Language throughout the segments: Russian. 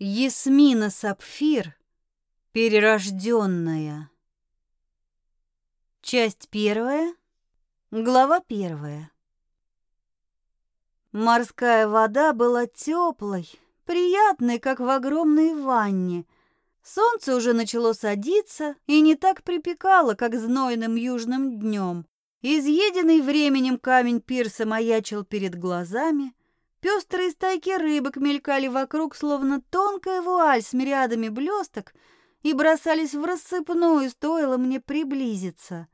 Ясмина Сапфир, перерожденная. Часть первая, глава первая. Морская вода была теплой, приятной, как в огромной ванне. Солнце уже начало садиться и не так припекало, как знойным южным днем. Изъеденный временем камень пирса маячил перед глазами — Пестрые стайки рыбок мелькали вокруг, словно тонкая вуаль с мириадами блесток, и бросались в рассыпную, стоило мне приблизиться.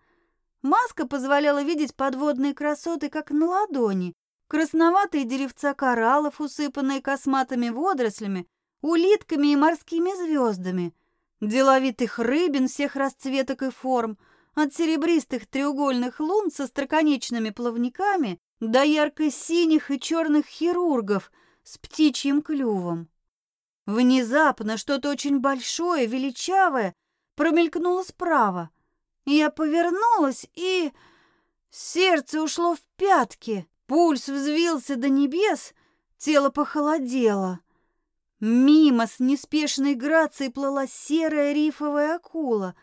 Маска позволяла видеть подводные красоты, как на ладони. Красноватые деревца кораллов, усыпанные косматыми водорослями, улитками и морскими звездами, деловитых рыбин всех расцветок и форм, от серебристых треугольных лун со строконечными плавниками до ярко-синих и черных хирургов с птичьим клювом. Внезапно что-то очень большое, величавое промелькнуло справа. Я повернулась и... Сердце ушло в пятки, пульс взвился до небес, тело похолодело. Мимо с неспешной грацией плыла серая рифовая акула.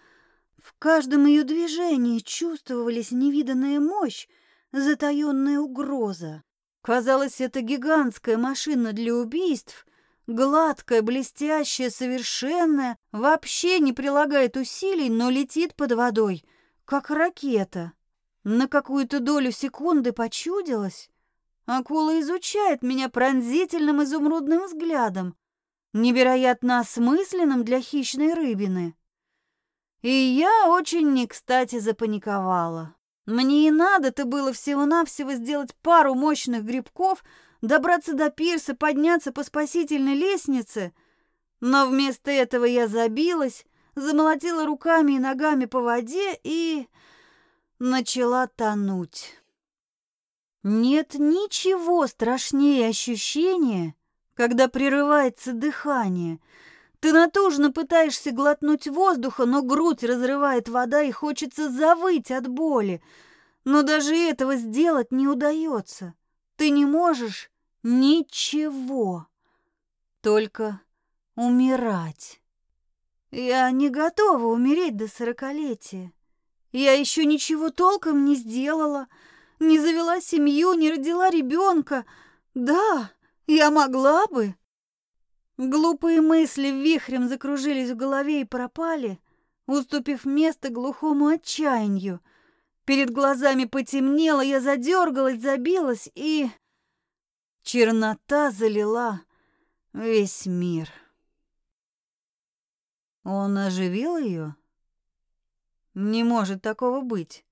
В каждом ее движении чувствовались невиданная мощь, затаённая угроза. Казалось, это гигантская машина для убийств, гладкая, блестящая, совершенная, вообще не прилагает усилий, но летит под водой, как ракета. На какую-то долю секунды почудилась. Акула изучает меня пронзительным изумрудным взглядом, невероятно осмысленным для хищной рыбины. И я очень не кстати запаниковала. Мне и надо-то было всего-навсего сделать пару мощных грибков, добраться до пирса, подняться по спасительной лестнице. Но вместо этого я забилась, замолотила руками и ногами по воде и начала тонуть. Нет ничего страшнее ощущения, когда прерывается дыхание. Ты натужно пытаешься глотнуть воздуха, но грудь разрывает вода и хочется завыть от боли. Но даже этого сделать не удается. Ты не можешь ничего, только умирать. Я не готова умереть до сорокалетия. Я еще ничего толком не сделала, не завела семью, не родила ребенка. Да, я могла бы. Глупые мысли вихрем закружились в голове и пропали, уступив место глухому отчаянию — Перед глазами потемнело, я задергалась, забилась, и... Чернота залила весь мир. Он оживил ее? Не может такого быть.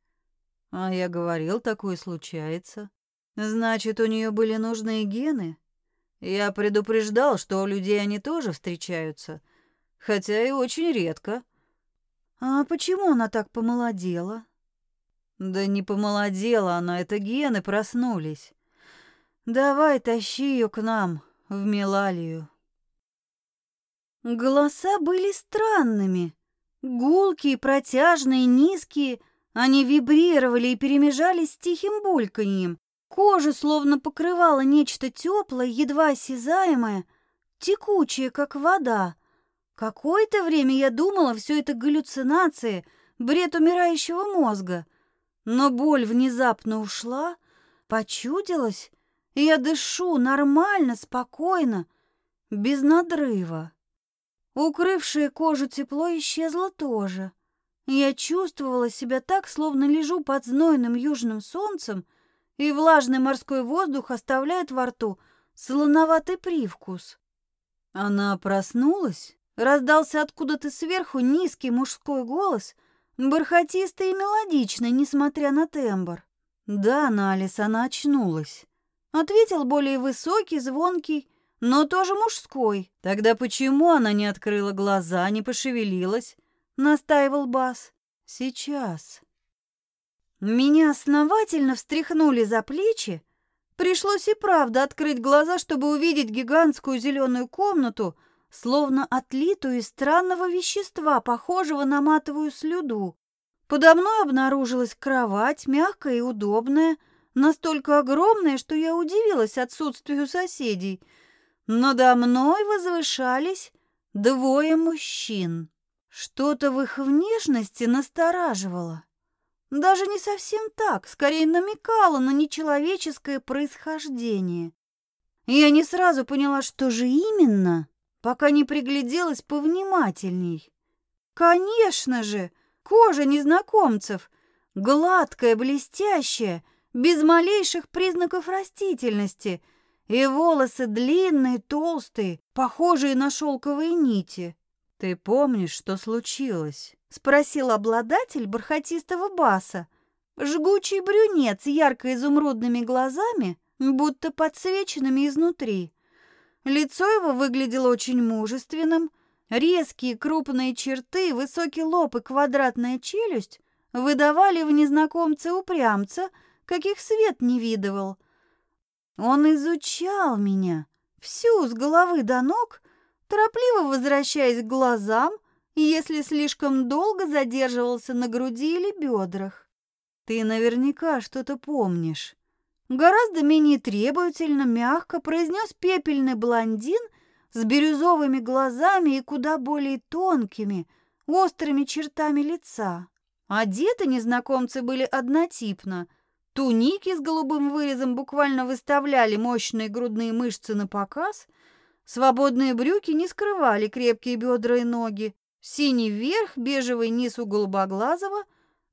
А я говорил, такое случается. Значит, у нее были нужные гены? Я предупреждал, что у людей они тоже встречаются, хотя и очень редко. А почему она так помолодела? Да не помолодела она, это гены проснулись. Давай тащи ее к нам, в Милалию. Голоса были странными. Гулкие, протяжные, низкие. Они вибрировали и перемежались с тихим бульканьем. Кожу словно покрывало нечто теплое, едва осязаемое, текучее, как вода. Какое-то время я думала, все это галлюцинации, бред умирающего мозга — но боль внезапно ушла, почудилась, и я дышу нормально, спокойно, без надрыва. Укрывшее кожу тепло исчезло тоже. Я чувствовала себя так, словно лежу под знойным южным солнцем, и влажный морской воздух оставляет во рту солоноватый привкус. Она проснулась, раздался откуда-то сверху низкий мужской голос, Бархатистый и мелодичный, несмотря на тембр. Да, Налис, она очнулась. Ответил более высокий, звонкий, но тоже мужской. Тогда почему она не открыла глаза, не пошевелилась? Настаивал Бас. Сейчас. Меня основательно встряхнули за плечи. Пришлось и правда открыть глаза, чтобы увидеть гигантскую зеленую комнату, словно отлитую из странного вещества, похожего на матовую слюду. Подо мной обнаружилась кровать, мягкая и удобная, настолько огромная, что я удивилась отсутствию соседей. Надо мной возвышались двое мужчин. Что-то в их внешности настораживало. Даже не совсем так, скорее намекало на нечеловеческое происхождение. Я не сразу поняла, что же именно, пока не пригляделась повнимательней. Конечно же, кожа незнакомцев, гладкая, блестящая, без малейших признаков растительности, и волосы длинные, толстые, похожие на шелковые нити. «Ты помнишь, что случилось?» — спросил обладатель бархатистого баса. Жгучий брюнет с ярко-изумрудными глазами, будто подсвеченными изнутри. Лицо его выглядело очень мужественным, резкие крупные черты, высокий лоб и квадратная челюсть выдавали в незнакомце упрямца, каких свет не видывал. Он изучал меня всю с головы до ног, торопливо возвращаясь к глазам, если слишком долго задерживался на груди или бедрах. Ты наверняка что-то помнишь. Гораздо менее требовательно, мягко произнес пепельный блондин с бирюзовыми глазами и куда более тонкими, острыми чертами лица. Одеты незнакомцы были однотипно. Туники с голубым вырезом буквально выставляли мощные грудные мышцы на показ, свободные брюки не скрывали крепкие бедра и ноги, синий верх, бежевый низ у голубоглазого,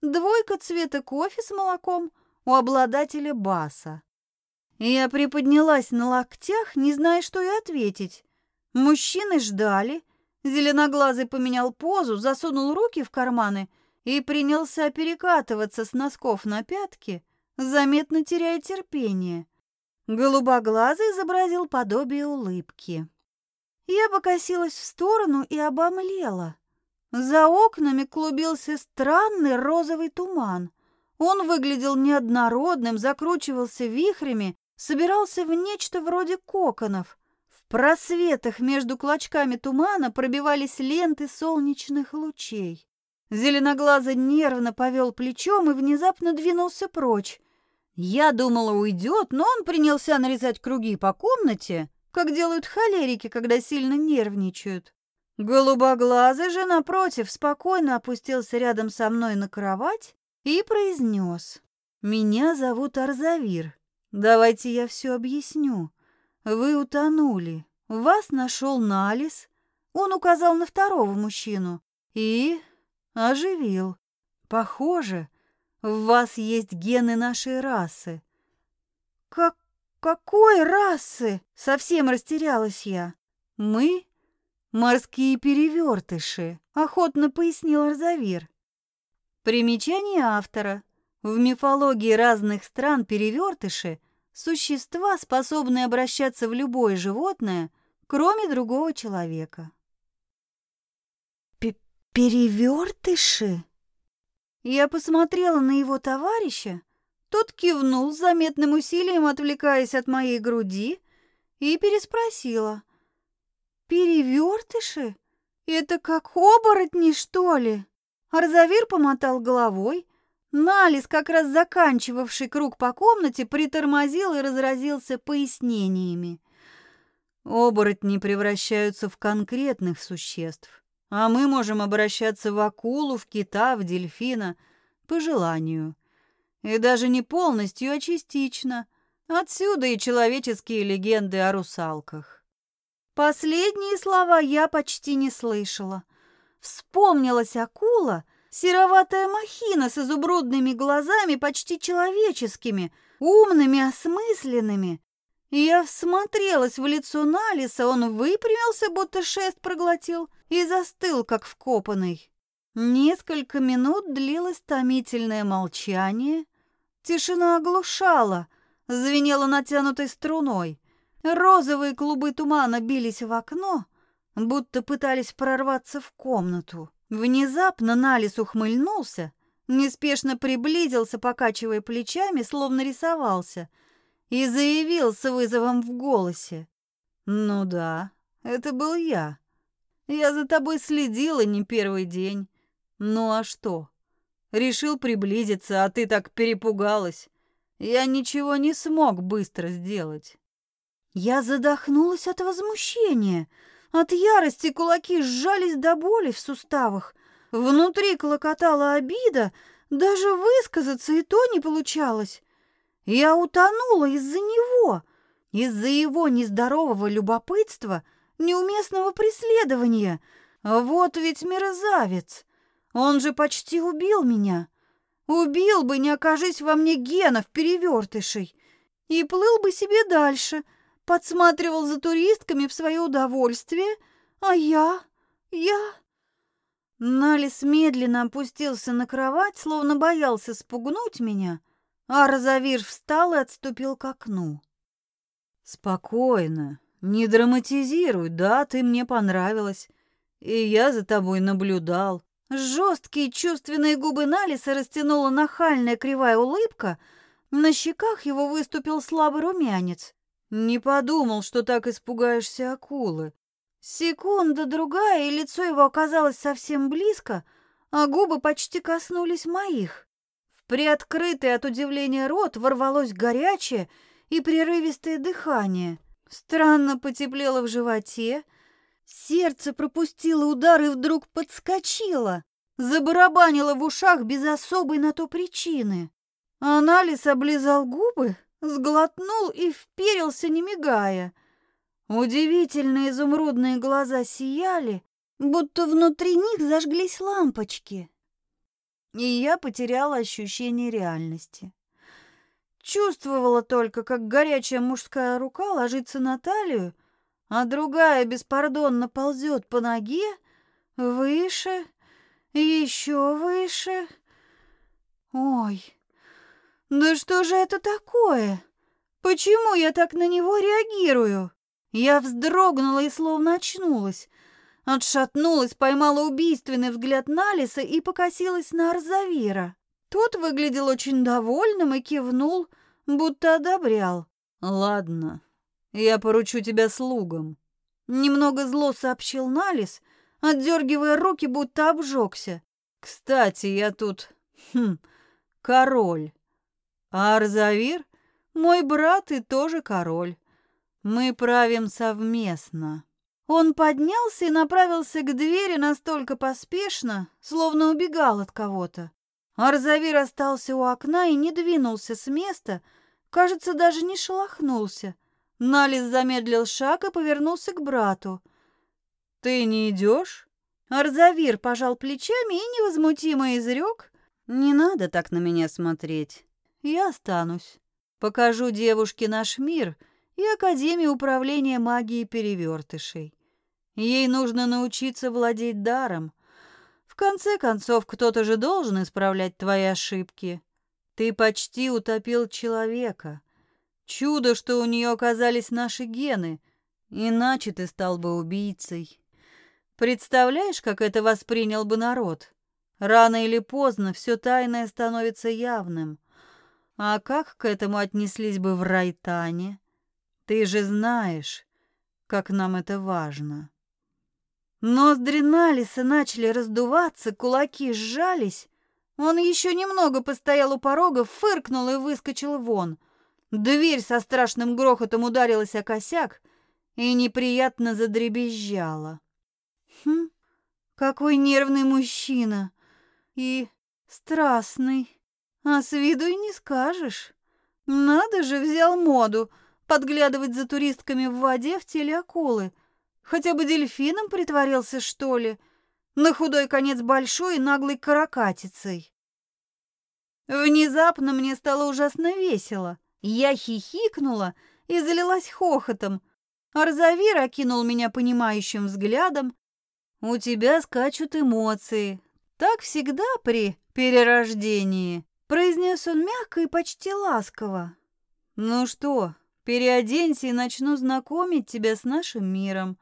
двойка цвета кофе с молоком у обладателя баса. Я приподнялась на локтях, не зная, что и ответить. Мужчины ждали. Зеленоглазый поменял позу, засунул руки в карманы и принялся перекатываться с носков на пятки, заметно теряя терпение. Голубоглазый изобразил подобие улыбки. Я покосилась в сторону и обомлела. За окнами клубился странный розовый туман. Он выглядел неоднородным, закручивался вихрями, собирался в нечто вроде коконов. В просветах между клочками тумана пробивались ленты солнечных лучей. Зеленоглазый нервно повел плечом и внезапно двинулся прочь. Я думала, уйдет, но он принялся нарезать круги по комнате, как делают холерики, когда сильно нервничают. Голубоглазый же, напротив, спокойно опустился рядом со мной на кровать и произнес. «Меня зовут Арзавир. Давайте я все объясню. Вы утонули. Вас нашел Налис. Он указал на второго мужчину. И оживил. Похоже, в вас есть гены нашей расы. Как какой расы? Совсем растерялась я. Мы морские перевертыши, охотно пояснил Арзавир. Примечание автора. В мифологии разных стран перевертыши – существа, способные обращаться в любое животное, кроме другого человека. П «Перевертыши?» Я посмотрела на его товарища, тот кивнул с заметным усилием, отвлекаясь от моей груди, и переспросила. «Перевертыши? Это как оборотни, что ли?» Арзавир помотал головой. Налис, как раз заканчивавший круг по комнате, притормозил и разразился пояснениями. Оборотни превращаются в конкретных существ. А мы можем обращаться в акулу, в кита, в дельфина по желанию. И даже не полностью, а частично. Отсюда и человеческие легенды о русалках. Последние слова я почти не слышала. Вспомнилась акула, сероватая махина с изумрудными глазами, почти человеческими, умными, осмысленными. Я всмотрелась в лицо Налиса, он выпрямился, будто шест проглотил — и застыл, как вкопанный. Несколько минут длилось томительное молчание. Тишина оглушала, звенела натянутой струной. Розовые клубы тумана бились в окно, будто пытались прорваться в комнату. Внезапно Налис ухмыльнулся, неспешно приблизился, покачивая плечами, словно рисовался, и заявил с вызовом в голосе. «Ну да, это был я. Я за тобой следила не первый день. Ну а что? Решил приблизиться, а ты так перепугалась. Я ничего не смог быстро сделать. Я задохнулась от возмущения. От ярости кулаки сжались до боли в суставах. Внутри клокотала обида, даже высказаться и то не получалось. Я утонула из-за него, из-за его нездорового любопытства, неуместного преследования. Вот ведь мерзавец! Он же почти убил меня. Убил бы, не окажись во мне генов перевертышей. И плыл бы себе дальше, подсматривал за туристками в свое удовольствие, а я... я... Налис медленно опустился на кровать, словно боялся спугнуть меня, а Розавир встал и отступил к окну. «Спокойно, не драматизируй, да, ты мне понравилась, и я за тобой наблюдал». Жесткие чувственные губы Налиса растянула нахальная кривая улыбка, на щеках его выступил слабый румянец. «Не подумал, что так испугаешься акулы. Секунда другая, и лицо его оказалось совсем близко, а губы почти коснулись моих. В приоткрытый от удивления рот ворвалось горячее и прерывистое дыхание. Странно потеплело в животе, сердце пропустило удар и вдруг подскочило, забарабанило в ушах без особой на то причины. Анализ облизал губы, сглотнул и вперился, не мигая — Удивительные изумрудные глаза сияли, будто внутри них зажглись лампочки. И я потеряла ощущение реальности. Чувствовала только, как горячая мужская рука ложится на талию, а другая беспардонно ползет по ноге выше, еще выше. Ой, да что же это такое? Почему я так на него реагирую? Я вздрогнула и словно очнулась. Отшатнулась, поймала убийственный взгляд Налиса и покосилась на Арзавира. Тот выглядел очень довольным и кивнул, будто одобрял. «Ладно, я поручу тебя слугам», — немного зло сообщил Налис, отдергивая руки, будто обжегся. «Кстати, я тут... Хм, король. А Арзавир — мой брат и тоже король. Мы правим совместно. Он поднялся и направился к двери настолько поспешно, словно убегал от кого-то. Арзавир остался у окна и не двинулся с места, кажется, даже не шелохнулся. Налис замедлил шаг и повернулся к брату. «Ты не идешь?» Арзавир пожал плечами и невозмутимо изрек. «Не надо так на меня смотреть. Я останусь. Покажу девушке наш мир — и Академию управления магией перевертышей. Ей нужно научиться владеть даром. В конце концов, кто-то же должен исправлять твои ошибки. Ты почти утопил человека. Чудо, что у нее оказались наши гены, иначе ты стал бы убийцей. Представляешь, как это воспринял бы народ? Рано или поздно все тайное становится явным. А как к этому отнеслись бы в Райтане? Ты же знаешь, как нам это важно. Ноздри Налиса начали раздуваться, кулаки сжались. Он еще немного постоял у порога, фыркнул и выскочил вон. Дверь со страшным грохотом ударилась о косяк и неприятно задребезжала. Хм, какой нервный мужчина и страстный, а с виду и не скажешь. Надо же, взял моду — подглядывать за туристками в воде в теле акулы. Хотя бы дельфином притворился, что ли? На худой конец большой и наглой каракатицей. Внезапно мне стало ужасно весело. Я хихикнула и залилась хохотом. Арзавир окинул меня понимающим взглядом. «У тебя скачут эмоции. Так всегда при перерождении», — произнес он мягко и почти ласково. «Ну что, Переоденься и начну знакомить тебя с нашим миром.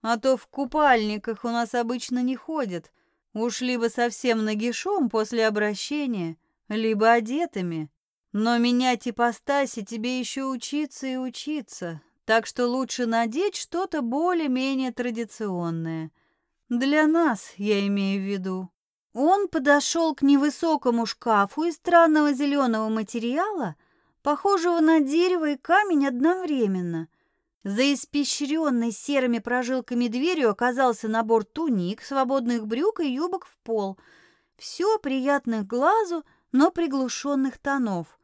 А то в купальниках у нас обычно не ходят. Уж либо совсем нагишом после обращения, либо одетыми. Но менять ипостаси тебе еще учиться и учиться. Так что лучше надеть что-то более-менее традиционное. Для нас, я имею в виду. Он подошел к невысокому шкафу из странного зеленого материала, похожего на дерево и камень одновременно. За испещренной серыми прожилками дверью оказался набор туник, свободных брюк и юбок в пол. Все приятных глазу, но приглушенных тонов.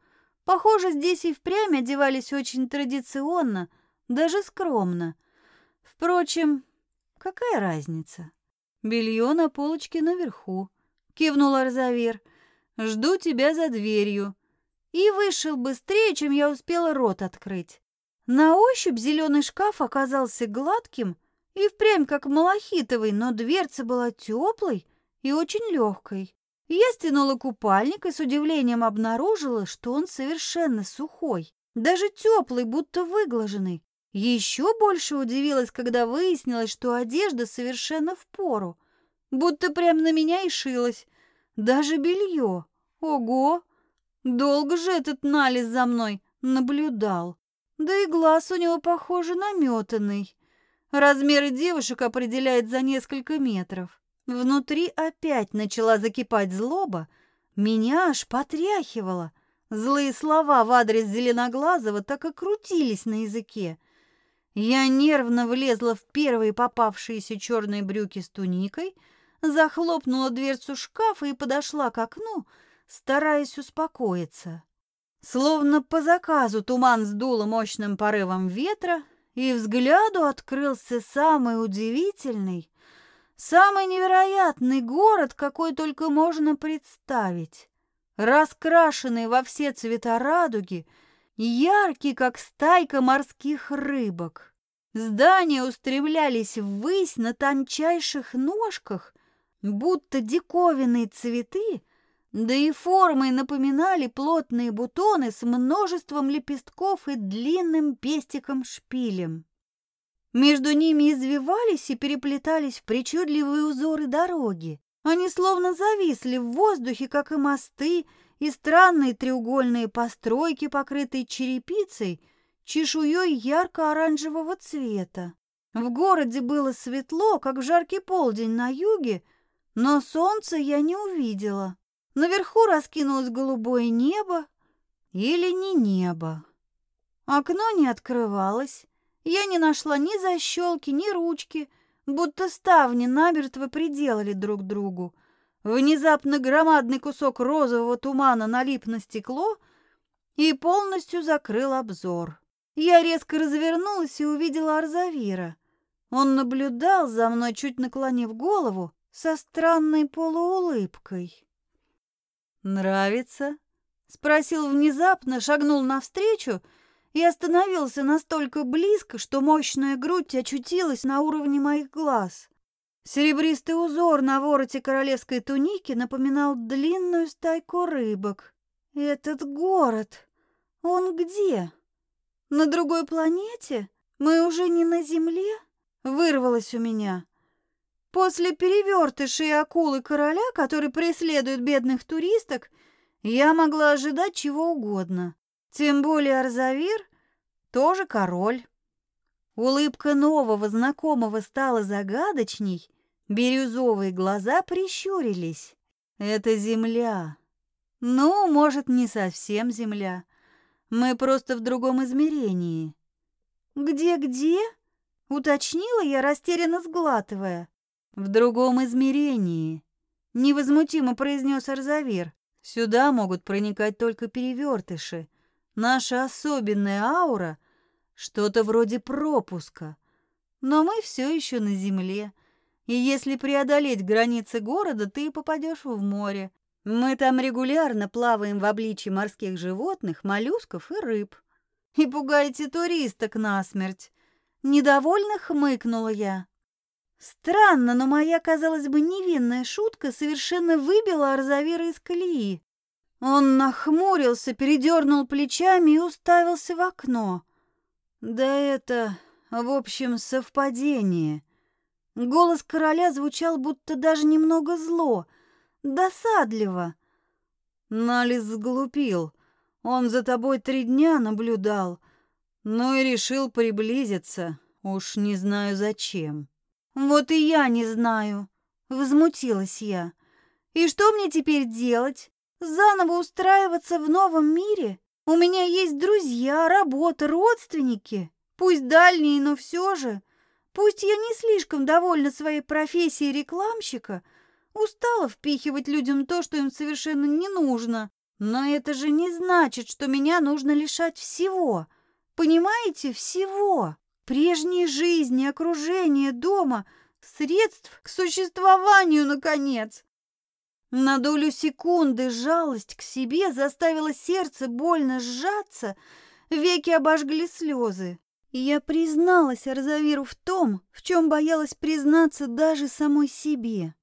Похоже, здесь и впрямь одевались очень традиционно, даже скромно. Впрочем, какая разница? Белье на полочке наверху. Кивнул Арзавир. Жду тебя за дверью. И вышел быстрее, чем я успела рот открыть. На ощупь зеленый шкаф оказался гладким и впрямь как малахитовый, но дверца была теплой и очень легкой. Я стянула купальник и с удивлением обнаружила, что он совершенно сухой, даже теплый, будто выглаженный. Еще больше удивилась, когда выяснилось, что одежда совершенно в пору, будто прямо на меня и шилась. Даже белье. Ого! Долго же этот Налис за мной наблюдал. Да и глаз у него, похоже, наметанный. Размеры девушек определяет за несколько метров. Внутри опять начала закипать злоба, меня аж потряхивало. Злые слова в адрес Зеленоглазого так и крутились на языке. Я нервно влезла в первые попавшиеся черные брюки с туникой, захлопнула дверцу шкафа и подошла к окну, стараясь успокоиться. Словно по заказу туман сдуло мощным порывом ветра, и взгляду открылся самый удивительный, Самый невероятный город, какой только можно представить. Раскрашенный во все цвета радуги, яркий, как стайка морских рыбок. Здания устремлялись ввысь на тончайших ножках, будто диковинные цветы, да и формой напоминали плотные бутоны с множеством лепестков и длинным пестиком-шпилем. Между ними извивались и переплетались в причудливые узоры дороги. Они словно зависли в воздухе, как и мосты, и странные треугольные постройки, покрытые черепицей, чешуей ярко-оранжевого цвета. В городе было светло, как в жаркий полдень на юге, но солнца я не увидела. Наверху раскинулось голубое небо или не небо. Окно не открывалось, я не нашла ни защелки, ни ручки, будто ставни намертво приделали друг другу. Внезапно громадный кусок розового тумана налип на стекло и полностью закрыл обзор. Я резко развернулась и увидела Арзавира. Он наблюдал за мной, чуть наклонив голову, со странной полуулыбкой. «Нравится?» — спросил внезапно, шагнул навстречу — и остановился настолько близко, что мощная грудь очутилась на уровне моих глаз. Серебристый узор на вороте королевской туники напоминал длинную стайку рыбок. Этот город, он где? На другой планете? Мы уже не на Земле? Вырвалось у меня. После перевертышей акулы короля, который преследует бедных туристок, я могла ожидать чего угодно. Тем более Арзавир тоже король. Улыбка нового знакомого стала загадочней, бирюзовые глаза прищурились. Это земля. Ну, может, не совсем земля. Мы просто в другом измерении. Где-где? Уточнила я, растерянно сглатывая. В другом измерении. Невозмутимо произнес Арзавир. Сюда могут проникать только перевертыши. Наша особенная аура — что-то вроде пропуска. Но мы все еще на земле. И если преодолеть границы города, ты попадешь в море. Мы там регулярно плаваем в обличье морских животных, моллюсков и рыб. И пугаете туристок насмерть. Недовольно хмыкнула я. Странно, но моя, казалось бы, невинная шутка совершенно выбила Арзавира из колеи. Он нахмурился, передернул плечами и уставился в окно. Да это, в общем, совпадение. Голос короля звучал будто даже немного зло, досадливо. Налис сглупил. Он за тобой три дня наблюдал, но и решил приблизиться. Уж не знаю зачем. Вот и я не знаю, возмутилась я. И что мне теперь делать? Заново устраиваться в новом мире? У меня есть друзья, работа, родственники. Пусть дальние, но все же. Пусть я не слишком довольна своей профессией рекламщика, устала впихивать людям то, что им совершенно не нужно. Но это же не значит, что меня нужно лишать всего. Понимаете, всего. Прежней жизни, окружения, дома, средств к существованию, наконец. На долю секунды жалость к себе заставила сердце больно сжаться, веки обожгли слезы. Я призналась Арзавиру в том, в чем боялась признаться даже самой себе.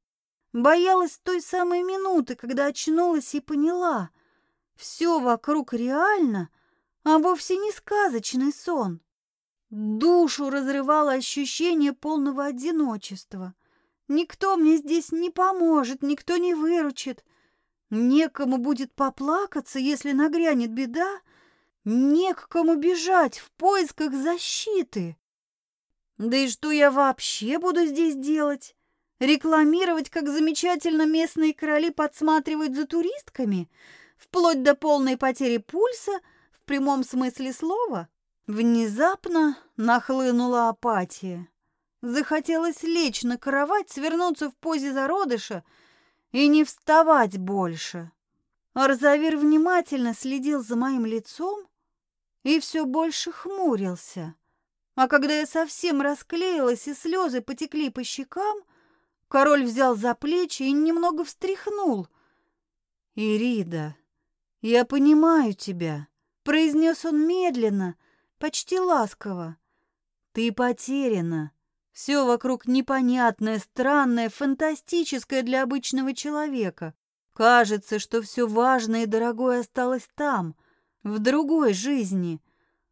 Боялась той самой минуты, когда очнулась и поняла, все вокруг реально, а вовсе не сказочный сон. Душу разрывало ощущение полного одиночества. Никто мне здесь не поможет, никто не выручит. Некому будет поплакаться, если нагрянет беда, не к кому бежать в поисках защиты. Да и что я вообще буду здесь делать? Рекламировать, как замечательно местные короли подсматривают за туристками, вплоть до полной потери пульса, в прямом смысле слова? Внезапно нахлынула апатия. Захотелось лечь на кровать, свернуться в позе зародыша и не вставать больше. Арзавир внимательно следил за моим лицом и все больше хмурился. А когда я совсем расклеилась и слезы потекли по щекам, король взял за плечи и немного встряхнул. «Ирида, я понимаю тебя», — произнес он медленно, почти ласково. «Ты потеряна. Все вокруг непонятное, странное, фантастическое для обычного человека. Кажется, что все важное и дорогое осталось там, в другой жизни.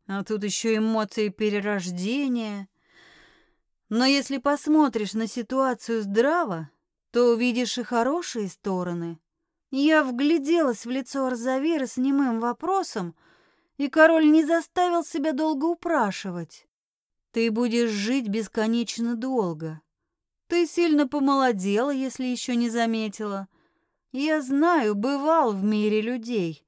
А тут еще эмоции перерождения. Но если посмотришь на ситуацию здраво, то увидишь и хорошие стороны. Я вгляделась в лицо Арзавира с немым вопросом, и король не заставил себя долго упрашивать. Ты будешь жить бесконечно долго. Ты сильно помолодела, если еще не заметила. Я знаю, бывал в мире людей.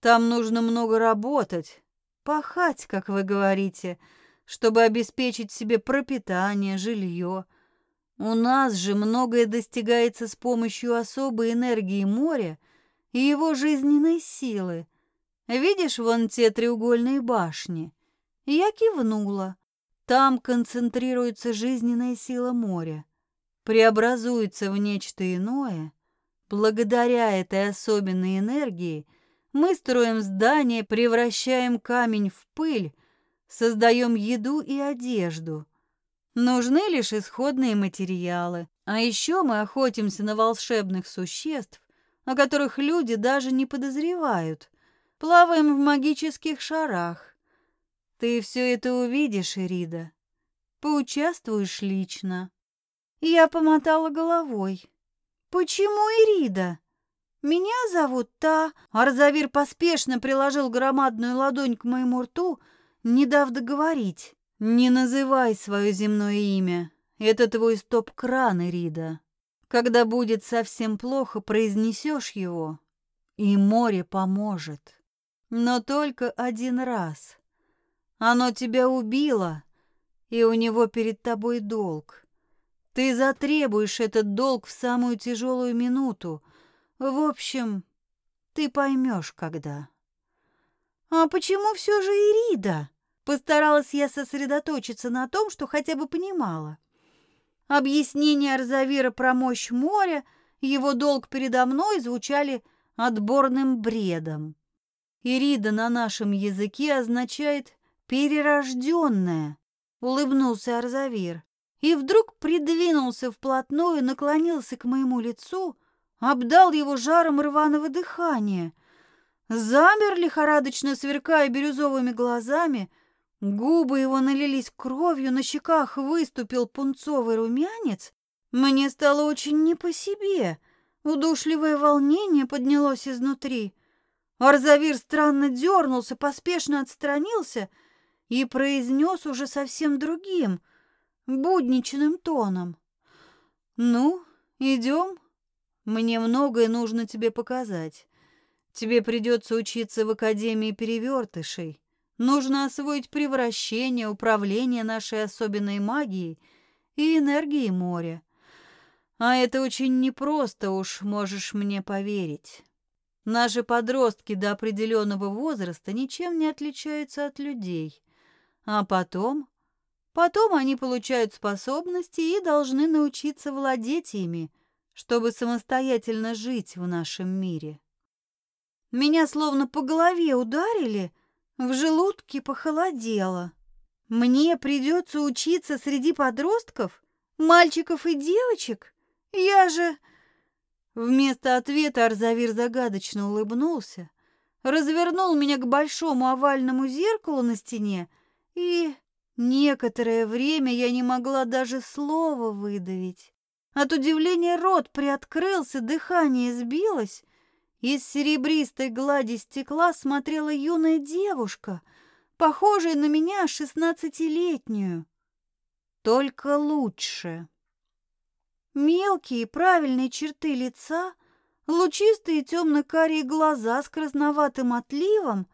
Там нужно много работать, пахать, как вы говорите, чтобы обеспечить себе пропитание, жилье. У нас же многое достигается с помощью особой энергии моря и его жизненной силы. Видишь вон те треугольные башни? Я кивнула. Там концентрируется жизненная сила моря, преобразуется в нечто иное. Благодаря этой особенной энергии мы строим здания, превращаем камень в пыль, создаем еду и одежду. Нужны лишь исходные материалы. А еще мы охотимся на волшебных существ, о которых люди даже не подозревают. Плаваем в магических шарах, ты все это увидишь, Ирида. Поучаствуешь лично. Я помотала головой. Почему Ирида? Меня зовут Та. Арзавир поспешно приложил громадную ладонь к моему рту, не дав договорить. Не называй свое земное имя. Это твой стоп-кран, Ирида. Когда будет совсем плохо, произнесешь его, и море поможет. Но только один раз. Оно тебя убило, и у него перед тобой долг. Ты затребуешь этот долг в самую тяжелую минуту. В общем, ты поймешь, когда. А почему все же Ирида? Постаралась я сосредоточиться на том, что хотя бы понимала. Объяснения Арзавира про мощь моря, его долг передо мной звучали отборным бредом. Ирида на нашем языке означает перерожденная, улыбнулся Арзавир и вдруг придвинулся вплотную, наклонился к моему лицу, обдал его жаром рваного дыхания. Замер лихорадочно сверкая бирюзовыми глазами, губы его налились кровью, на щеках выступил пунцовый румянец. Мне стало очень не по себе. Удушливое волнение поднялось изнутри. Арзавир странно дернулся, поспешно отстранился — и произнес уже совсем другим, будничным тоном. «Ну, идем. Мне многое нужно тебе показать. Тебе придется учиться в Академии перевертышей, Нужно освоить превращение, управление нашей особенной магией и энергией моря. А это очень непросто, уж можешь мне поверить. Наши подростки до определенного возраста ничем не отличаются от людей. А потом... Потом они получают способности и должны научиться владеть ими, чтобы самостоятельно жить в нашем мире. Меня словно по голове ударили, в желудке похолодело. Мне придется учиться среди подростков, мальчиков и девочек? Я же... Вместо ответа Арзавир загадочно улыбнулся, развернул меня к большому овальному зеркалу на стене, и некоторое время я не могла даже слова выдавить. От удивления рот приоткрылся, дыхание сбилось. Из серебристой глади стекла смотрела юная девушка, похожая на меня шестнадцатилетнюю. Только лучше. Мелкие правильные черты лица, лучистые темно-карие глаза с красноватым отливом,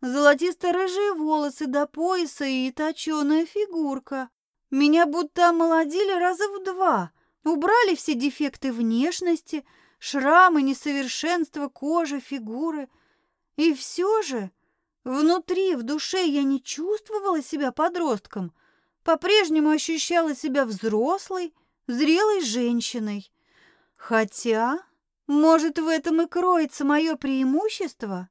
золотисто-рыжие волосы до пояса и точеная фигурка. Меня будто омолодили раза в два, убрали все дефекты внешности, шрамы, несовершенства кожи, фигуры. И все же внутри, в душе я не чувствовала себя подростком, по-прежнему ощущала себя взрослой, зрелой женщиной. Хотя, может, в этом и кроется мое преимущество?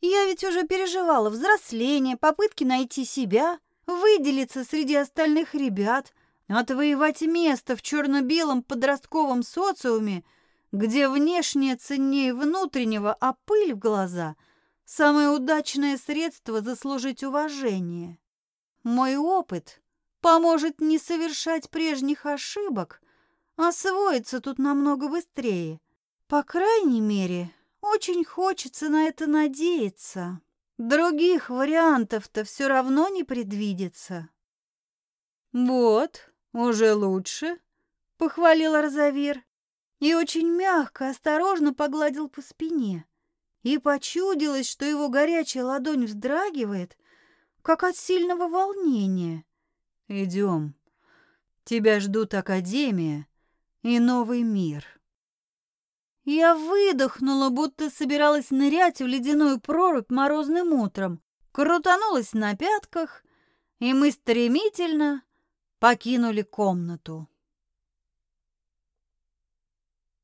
Я ведь уже переживала взросление, попытки найти себя, выделиться среди остальных ребят, отвоевать место в черно-белом подростковом социуме, где внешнее ценнее внутреннего, а пыль в глаза – самое удачное средство заслужить уважение. Мой опыт поможет не совершать прежних ошибок, освоиться тут намного быстрее. По крайней мере, очень хочется на это надеяться. Других вариантов-то все равно не предвидится. «Вот, уже лучше», — похвалил Розавир и очень мягко, осторожно погладил по спине. И почудилось, что его горячая ладонь вздрагивает, как от сильного волнения. Идем. Тебя ждут Академия и новый мир. Я выдохнула, будто собиралась нырять в ледяную прорубь морозным утром, крутанулась на пятках, и мы стремительно покинули комнату.